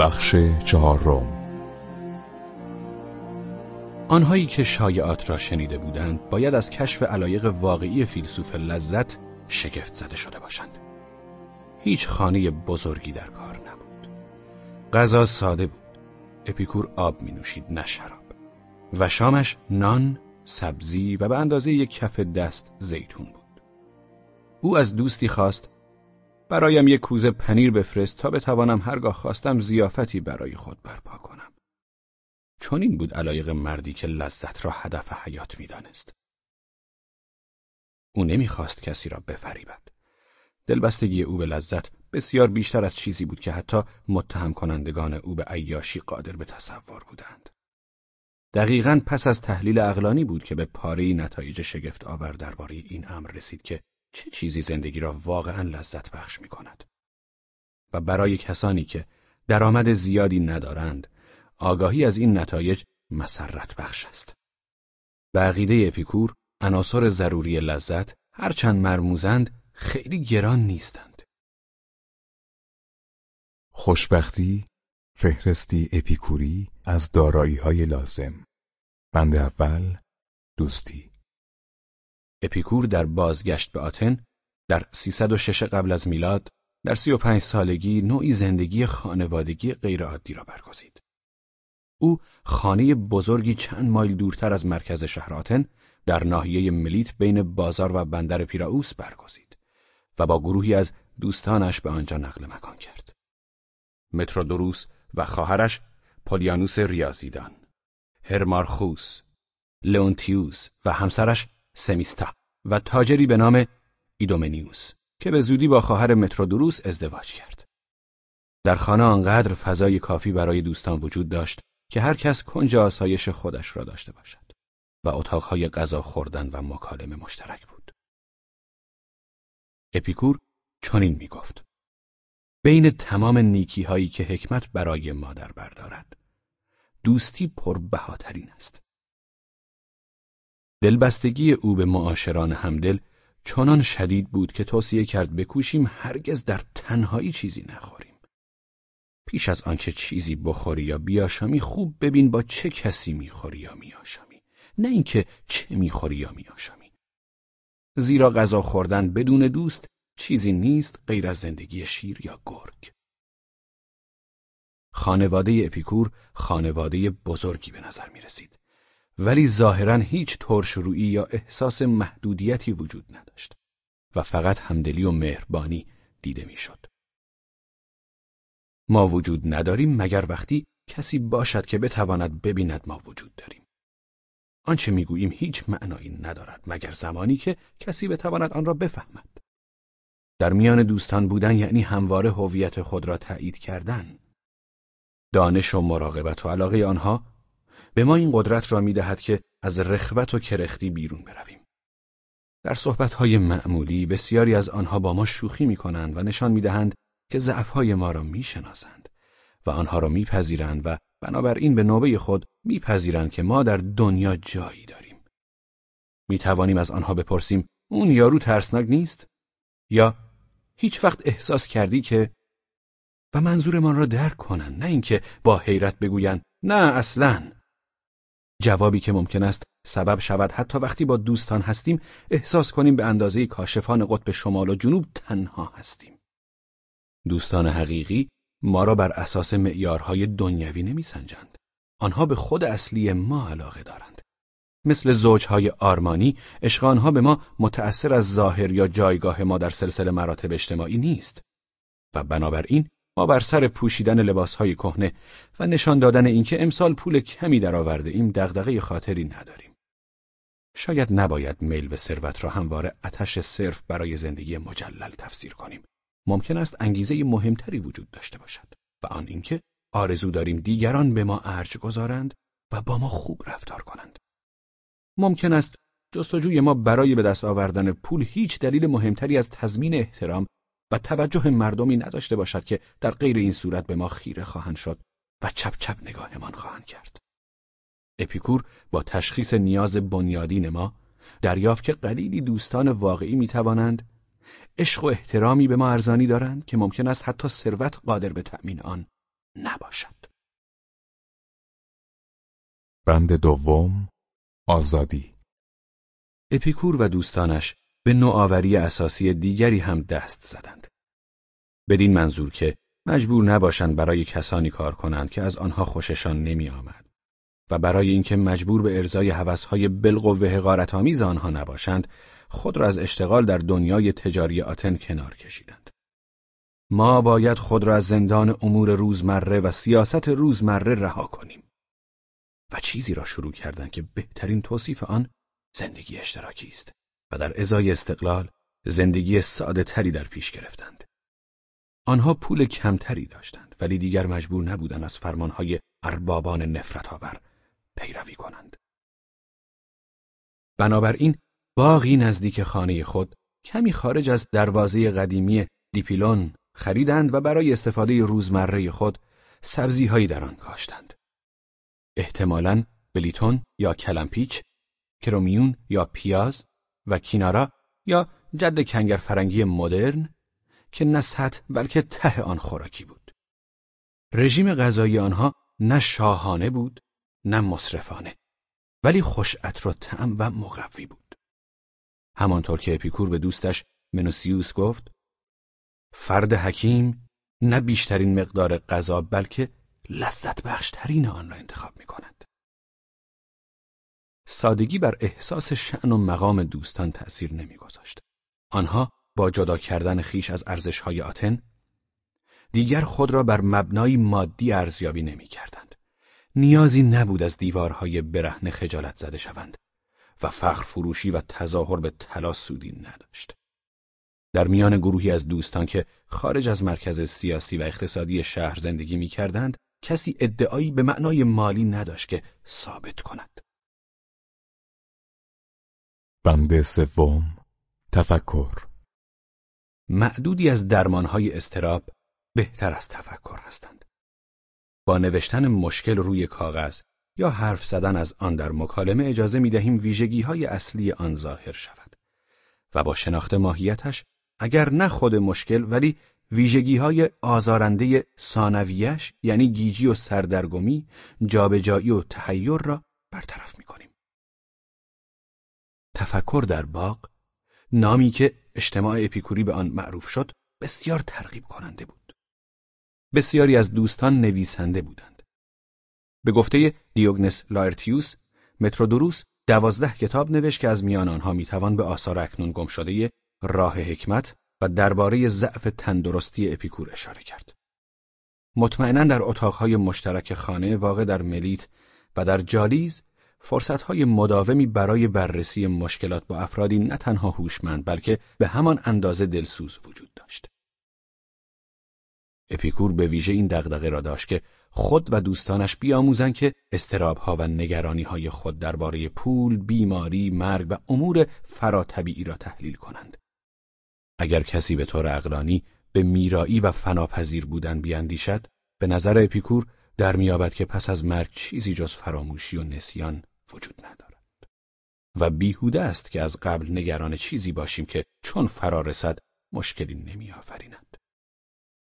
بخش چهارم. آنهایی که شایعات را شنیده بودند باید از کشف علایق واقعی فیلسوف لذت شگفت زده شده باشند. هیچ خانه بزرگی در کار نبود. غذا ساده بود. اپیکور آب می نوشید نه شراب. و شامش نان، سبزی و به اندازه یک کف دست زیتون بود. او از دوستی خواست برایم یک کوزه پنیر بفرست تا بتوانم هرگاه خواستم زیافتی برای خود برپا کنم. چون این بود علایق مردی که لذت را هدف حیات می‌دانست. او نمی‌خواست کسی را بفریبد. دلبستگی او به لذت بسیار بیشتر از چیزی بود که حتی متهم کنندگان او به عیاشی قادر به تصور بودند. دقیقا پس از تحلیل اقلانی بود که به پاره نتایج شگفت آور درباره این امر رسید که چه چیزی زندگی را واقعا لذت بخش می کند؟ و برای کسانی که درآمد زیادی ندارند، آگاهی از این نتایج مسرت بخش است. به عقیده اپیکور، عناصر ضروری لذت هرچند مرموزند خیلی گران نیستند. خوشبختی فهرستی اپیکوری از دارایی های لازم بند اول دوستی اپیکور در بازگشت به آتن در 306 قبل از میلاد در 35 سالگی نوعی زندگی خانوادگی غیرعادی را برگزید. او خانه بزرگی چند مایل دورتر از مرکز شهر آتن در ناحیه ملیت بین بازار و بندر پیراوس برگزید و با گروهی از دوستانش به آنجا نقل مکان کرد. مترودوروس و خواهرش پولیانوس ریاضیدان، هرمارخوس، لئونتیوس و همسرش سمیستا و تاجری به نام ایدومنیوس که به زودی با خواهر مترودوروس ازدواج کرد. در خانه آنقدر فضای کافی برای دوستان وجود داشت که هر کس کنج آسایش خودش را داشته باشد و اتاقهای غذا خوردن و مکالمه مشترک بود. اپیکور چنین می گفت. بین تمام نیکی هایی که حکمت برای ما در بردارد دوستی پربهاترین است. دلبستگی او به معاشران همدل چنان شدید بود که توصیه کرد بکوشیم هرگز در تنهایی چیزی نخوریم. پیش از آنکه چیزی بخوری یا بیاشامی خوب ببین با چه کسی می‌خوری یا میاشامی نه اینکه چه می‌خوری یا میاشامی زیرا غذا خوردن بدون دوست چیزی نیست غیر از زندگی شیر یا گرگ خانواده اپیکور خانواده بزرگی به نظر می رسید. ولی ظاهرا هیچ ترشرویی یا احساس محدودیتی وجود نداشت و فقط همدلی و مهربانی دیده می‌شد. ما وجود نداریم مگر وقتی کسی باشد که بتواند ببیند ما وجود داریم. آنچه می‌گوییم هیچ معنایی ندارد مگر زمانی که کسی بتواند آن را بفهمد. در میان دوستان بودن یعنی همواره هویت خود را تایید کردن. دانش و مراقبت و علاقه آنها به ما این قدرت را می‌دهد که از رخوت و کرختی بیرون برویم. در صحبتهای معمولی بسیاری از آنها با ما شوخی می کنند و نشان می دهند که ضعفهای ما را می شناسند و آنها را میپذیرند و بنابراین به نوبه خود میپذیرند که ما در دنیا جایی داریم. می توانیم از آنها بپرسیم اون یارو ترسناک نیست؟ یا هیچ وقت احساس کردی که و منظورمان را درک کنند نه اینکه با حیرت بگویند نه اصلاً جوابی که ممکن است سبب شود حتی وقتی با دوستان هستیم احساس کنیم به اندازه کاشفان قطب شمال و جنوب تنها هستیم. دوستان حقیقی ما را بر اساس معیارهای دنیوی نمیسنجند. آنها به خود اصلی ما علاقه دارند. مثل زوجهای آرمانی، عشق آنها به ما متأثر از ظاهر یا جایگاه ما در سلسله مراتب اجتماعی نیست و بنابراین ما بر سر پوشیدن لباسهای کهنه و نشان دادن اینکه امسال پول کمی درآورده ایم دغدغه خاطری نداریم. شاید نباید میل به ثروت را همواره اتش صرف برای زندگی مجلل تفسیر کنیم. ممکن است انگیزه مهمتری وجود داشته باشد و آن اینکه آرزو داریم دیگران به ما ارج گذارند و با ما خوب رفتار کنند. ممکن است جستجوی ما برای به دست آوردن پول هیچ دلیل مهمتری از تضمین احترام و توجه مردمی نداشته باشد که در غیر این صورت به ما خیره خواهند شد و چپ چپ نگاهمان خواهند کرد. اپیکور با تشخیص نیاز بنیادین ما دریافت که قلیلی دوستان واقعی می توانند عشق و احترامی به ما ارزانی دارند که ممکن است حتی ثروت قادر به تأمین آن نباشد. بند دوم آزادی اپیکور و دوستانش به نوآوری اساسی دیگری هم دست زدند. بدین منظور که مجبور نباشند برای کسانی کار کنند که از آنها خوششان نمی آمد و برای اینکه مجبور به ارزای حوثهای بالقوه حقارتآمیز آنها نباشند خود را از اشتغال در دنیای تجاری آتن کنار کشیدند. ما باید خود را از زندان امور روزمره و سیاست روزمره رها کنیم. و چیزی را شروع کردند که بهترین توصیف آن زندگی اشتراکی است و در ازای استقلال زندگی ساده تری در پیش گرفتند. آنها پول کمتری داشتند ولی دیگر مجبور نبودند از فرمانهای اربابان نفرت آور پیروی کنند. بنابراین باغی نزدیک خانه خود کمی خارج از دروازه قدیمی دیپیلون خریدند و برای استفاده روزمره خود سبزیهایی در آن کاشتند. احتمالاً بلیتون یا کلمپیچ، کرومیون یا پیاز و کینارا یا جد کنگر فرنگی مدرن که نه سطح بلکه ته آن خوراکی بود. رژیم غذایی آنها نه شاهانه بود نه مصرفانه ولی خوش و طعم و مقوی بود. همانطور که اپیکور به دوستش منوسیوس گفت فرد حکیم نه بیشترین مقدار غذا بلکه لذت بخشترین آن را انتخاب می کند. سادگی بر احساس شعن و مقام دوستان تأثیر نمیگذاشت. آنها با جدا کردن خیش از ارزشهای آتن دیگر خود را بر مبنای مادی ارزیابی نمی کردند. نیازی نبود از دیوارهای برهنه خجالت زده شوند و فخر فروشی و تظاهر به طلا سودی نداشت. در میان گروهی از دوستان که خارج از مرکز سیاسی و اقتصادی شهر زندگی می کردند، کسی ادعایی به معنای مالی نداشت که ثابت کند. بند سوم تفکر معدودی از درمانهای استراب بهتر از تفکر هستند. با نوشتن مشکل روی کاغذ یا حرف زدن از آن در مکالمه اجازه می دهیم ویژگی های اصلی آن ظاهر شود و با شناخت ماهیتش اگر نه خود مشکل ولی ویژگی های آزارنده ثانویش یعنی گیجی و سردرگمی جابجایی و تحیر را برطرف می کنیم. تفکر در باغ نامی که اجتماع اپیکوری به آن معروف شد بسیار ترغیب کننده بود. بسیاری از دوستان نویسنده بودند. به گفته دیوگنس لایرتیوس، مترودوروس دوازده کتاب نوشت که از میان آنها می‌توان به آثار اکنون گم شده راه حکمت و درباره ضعف تندرستی اپیکور اشاره کرد. مطمئنا در اتاقهای مشترک خانه واقع در ملیت و در جالیز فرصتهای مداومی برای بررسی مشکلات با افرادی نه تنها هوشمند بلکه به همان اندازه دلسوز وجود داشت. اپیکور به ویژه این دغدغه را داشت که خود و دوستانش بیاموزند که استرابها و نگرانیهای خود درباره پول، بیماری، مرگ و امور فراتبیعی را تحلیل کنند. اگر کسی به طور اقلانی به میرایی و فناپذیر بودن بیاندیشد، به نظر اپیکور در میابد که پس از مرگ چیزی جز فراموشی و نسیان وجود ندارد. و بیهوده است که از قبل نگران چیزی باشیم که چون فرا رسد مشکلی نمیآفریند.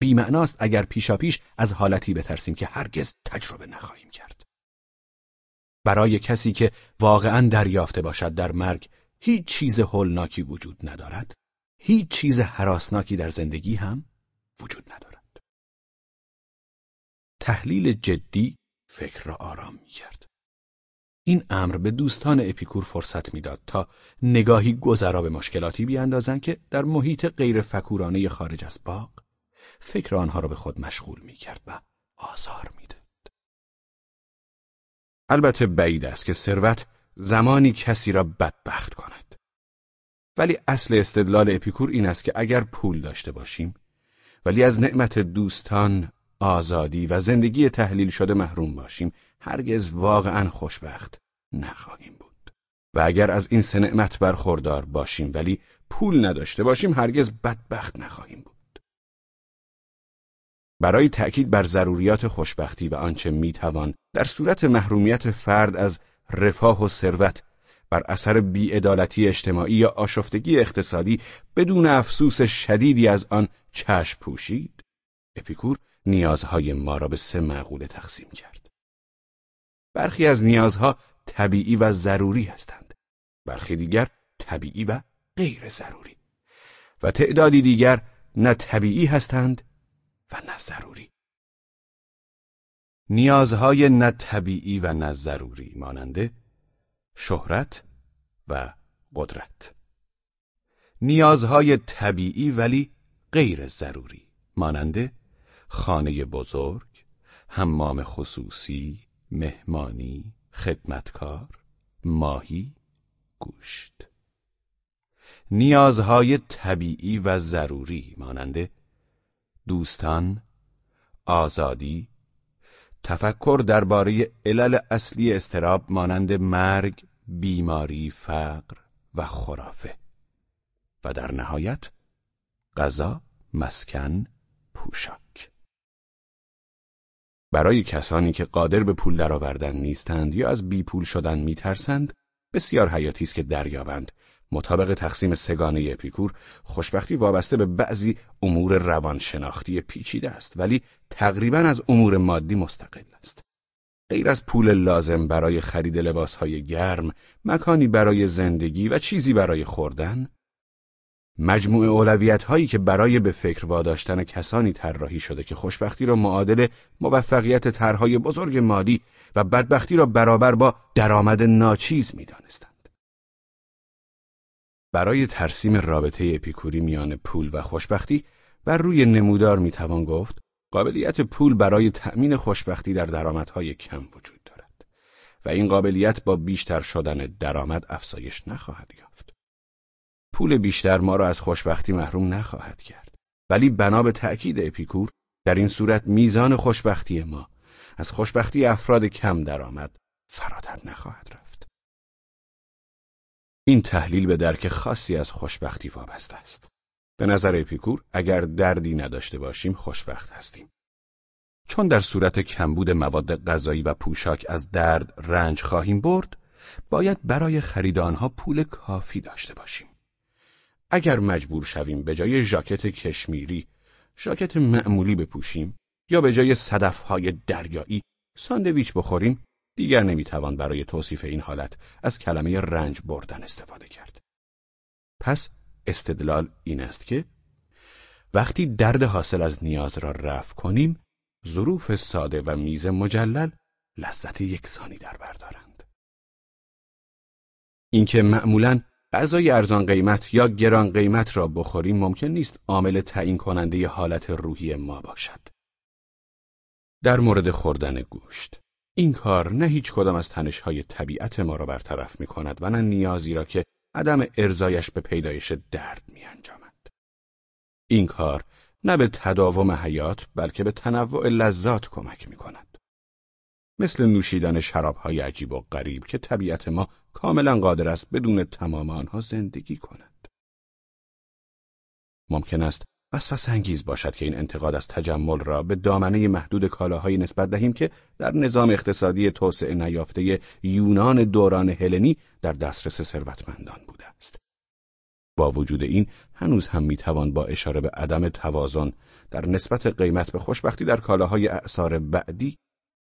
بیمعناست اگر پیشاپیش از حالتی بترسیم که هرگز تجربه نخواهیم کرد. برای کسی که واقعا دریافته باشد در مرگ هیچ چیز هولناکی وجود ندارد، هیچ چیز حراسناکی در زندگی هم وجود ندارد. تحلیل جدی فکر را آرام می کرد. این امر به دوستان اپیکور فرصت می‌داد تا نگاهی گذرا به مشکلاتی بیاندازند که در محیط غیر فکورانه خارج از باغ فکر آنها را به خود مشغول می کرد و آزار می‌داد. البته بعید است که ثروت زمانی کسی را بدبخت کند. ولی اصل استدلال اپیکور این است که اگر پول داشته باشیم ولی از نعمت دوستان، آزادی و زندگی تحلیل شده محروم باشیم. هرگز واقعا خوشبخت نخواهیم بود. و اگر از این سه نعمت برخوردار باشیم ولی پول نداشته باشیم هرگز بدبخت نخواهیم بود. برای تأکید بر ضروریات خوشبختی و آنچه می‌توان در صورت محرومیت فرد از رفاه و ثروت بر اثر بیعدالتی اجتماعی یا آشفتگی اقتصادی بدون افسوس شدیدی از آن چشم پوشید. اپیکور نیازهای ما را به سه معقوله تقسیم کرد. برخی از نیازها طبیعی و ضروری هستند. برخی دیگر طبیعی و غیر ضروری. و تعدادی دیگر نه طبیعی هستند و نه ضروری. نیازهای نه طبیعی و نه ضروری ماننده شهرت و قدرت نیازهای طبیعی ولی غیر ضروری ماننده خانه بزرگ حمام خصوصی مهمانی خدمتکار ماهی گوشت. نیازهای طبیعی و ضروری ماننده دوستان آزادی تفکر درباره علل اصلی استراب مانند مرگ، بیماری، فقر و خرافه. و در نهایت غذا، مسکن، پوشاک. برای کسانی که قادر به پول درآوردن نیستند یا از بی پول شدن میترسند بسیار حیاتی است که دریابند. مطابق تقسیم سگانه اپیکور خوشبختی وابسته به بعضی امور روانشناختی پیچیده است ولی تقریبا از امور مادی مستقل است. غیر از پول لازم برای خرید لباسهای گرم مکانی برای زندگی و چیزی برای خوردن مجموع اولویت هایی که برای به فکر واداشتن کسانی طراحی شده که خوشبختی را معادل موفقیت طرحهای بزرگ مالی و بدبختی را برابر با درآمد ناچیز می‌دانستند. برای ترسیم رابطه اپیکوری میان پول و خوشبختی بر روی نمودار می‌توان گفت قابلیت پول برای تأمین خوشبختی در درآمدهای کم وجود دارد و این قابلیت با بیشتر شدن درآمد افزایش نخواهد یافت. پول بیشتر ما را از خوشبختی محروم نخواهد کرد ولی بنا به تأکید اپیکور در این صورت میزان خوشبختی ما از خوشبختی افراد کم درآمد فراتر نخواهد رفت. این تحلیل به درک خاصی از خوشبختی وابسته است. به نظر اپیکور اگر دردی نداشته باشیم خوشبخت هستیم. چون در صورت کمبود مواد غذایی و پوشاک از درد رنج خواهیم برد، باید برای خرید آنها پول کافی داشته باشیم. اگر مجبور شویم به جای ژاکت کشمیری، ژاکت معمولی بپوشیم یا به جای صدفهای دریایی ساندویچ بخوریم، دیگر نمی‌توان برای توصیف این حالت از کلمه رنج بردن استفاده کرد. پس استدلال این است که وقتی درد حاصل از نیاز را رفع کنیم، ظروف ساده و میز مجلل لذت یکسانی در بردارند. اینکه معمولاً غذای ارزان قیمت یا گران قیمت را بخوریم ممکن نیست عامل تعیین کننده حالت روحی ما باشد. در مورد خوردن گوشت این کار نه هیچ کدام از تنشهای طبیعت ما را برطرف می کند و نه نیازی را که عدم ارزایش به پیدایش درد می انجامد. این کار نه به تداوم حیات بلکه به تنوع لذات کمک می کند. مثل نوشیدن شرابهای عجیب و غریب که طبیعت ما کاملا قادر است بدون تمام آنها زندگی کند. ممکن است وسوسه انگیز باشد که این انتقاد از تجمل را به دامنه محدود کالاهایی نسبت دهیم که در نظام اقتصادی توسعه نیافته یونان دوران هلنی در دسترس ثروتمندان بوده است. با وجود این هنوز هم می‌توان با اشاره به عدم توازن در نسبت قیمت به خوشبختی در کالاهای اعثار بعدی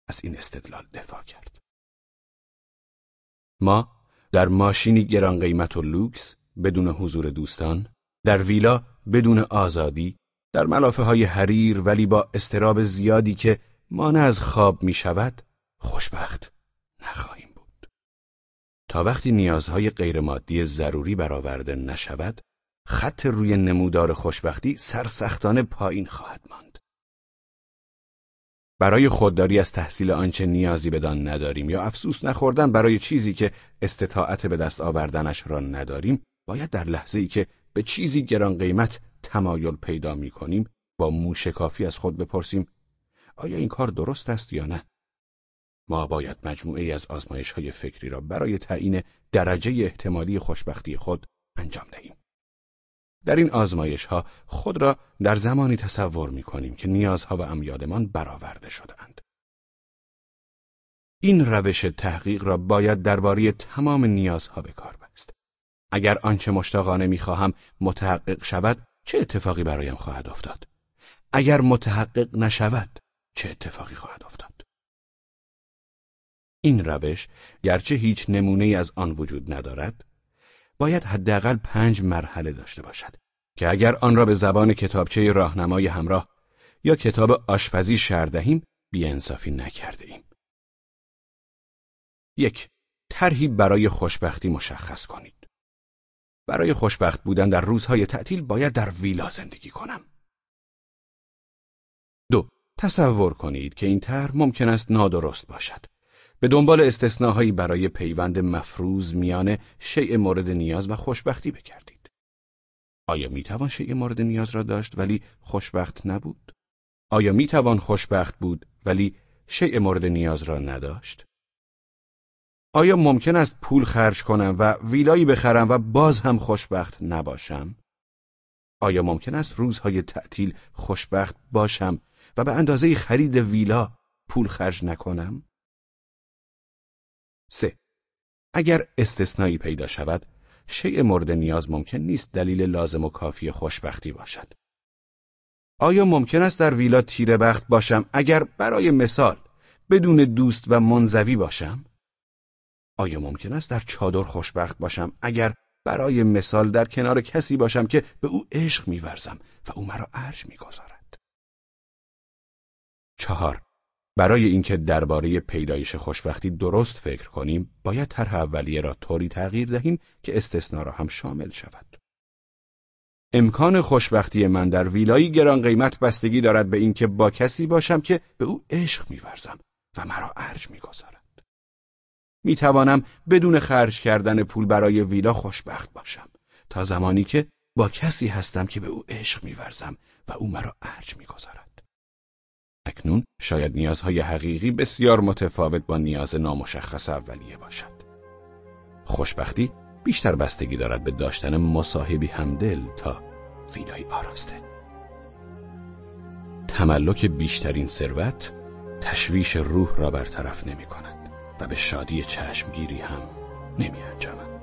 از این استدلال دفاع کرد. ما در ماشینی گران قیمت و لوکس بدون حضور دوستان در ویلا بدون آزادی در ملافه های حریر ولی با استراب زیادی که مانع از خواب می شود خوشبخت نخواهیم بود. تا وقتی نیازهای غیرمادی ضروری برآورده نشود خط روی نمودار خوشبختی سرسختانه پایین خواهد ماند. برای خودداری از تحصیل آنچه نیازی بدان نداریم یا افسوس نخوردن برای چیزی که استطاعت به دست آوردنش را نداریم باید در لحظه ای که به چیزی گران قیمت تمایل پیدا می کنیم با موشکافی از خود بپرسیم آیا این کار درست است یا نه؟ ما باید مجموعه از آزمایش های فکری را برای تعیین درجه احتمالی خوشبختی خود انجام دهیم. در این آزمایش ها خود را در زمانی تصور می کنیم که نیازها و امیالمان برآورده شدهاند. این روش تحقیق را باید درباره تمام نیازها به کار بست. اگر آنچه مشتاقانه می‌خواهم متحقق شود چه اتفاقی برایم خواهد افتاد اگر متحقق نشود چه اتفاقی خواهد افتاد این روش گرچه هیچ نمونه از آن وجود ندارد باید حداقل پنج مرحله داشته باشد که اگر آن را به زبان کتابچه راهنمای همراه یا کتاب آشپزی شر دهیم بیانصافی نکرده ایم. یک طرحی برای خوشبختی مشخص کنید. برای خوشبخت بودن در روزهای تعطیل باید در ویلا زندگی کنم. دو تصور کنید که این طرح ممکن است نادرست باشد. به دنبال استثناهایی برای پیوند مفروض میان شیء مورد نیاز و خوشبختی بکردید. آیا می توان شیء مورد نیاز را داشت ولی خوشبخت نبود؟ آیا می توان خوشبخت بود ولی شیء مورد نیاز را نداشت؟ آیا ممکن است پول خرج کنم و ویلایی بخرم و باز هم خوشبخت نباشم؟ آیا ممکن است روزهای تعطیل خوشبخت باشم و به اندازه خرید ویلا پول خرج نکنم؟ 3. اگر استثنایی پیدا شود، شیء مورد نیاز ممکن نیست دلیل لازم و کافی خوشبختی باشد. آیا ممکن است در ویلا تیره بخت باشم اگر برای مثال بدون دوست و منزوی باشم؟ آیا ممکن است در چادر خوشبخت باشم اگر برای مثال در کنار کسی باشم که به او عشق میورزم و او مرا ارج می‌گذارد؟ چهار برای اینکه درباره پیدایش خوشبختی درست فکر کنیم باید طرح اولیه را طوری تغییر دهیم که استثنا را هم شامل شود. امکان خوشبختی من در ویلایی گران قیمت بستگی دارد به اینکه با کسی باشم که به او عشق میورزم و مرا ارج می‌گذارد. می‌توانم بدون خرج کردن پول برای ویلا خوشبخت باشم تا زمانی که با کسی هستم که به او عشق میورزم و او مرا ارج می‌گذارد. اکنون شاید نیازهای حقیقی بسیار متفاوت با نیاز نامشخص اولیه باشد. خوشبختی بیشتر بستگی دارد به داشتن مصاحبی همدل تا ویلای آراسته. تملک بیشترین ثروت تشویش روح را برطرف نمی کند و به شادی چشمگیری هم نمی انجامد.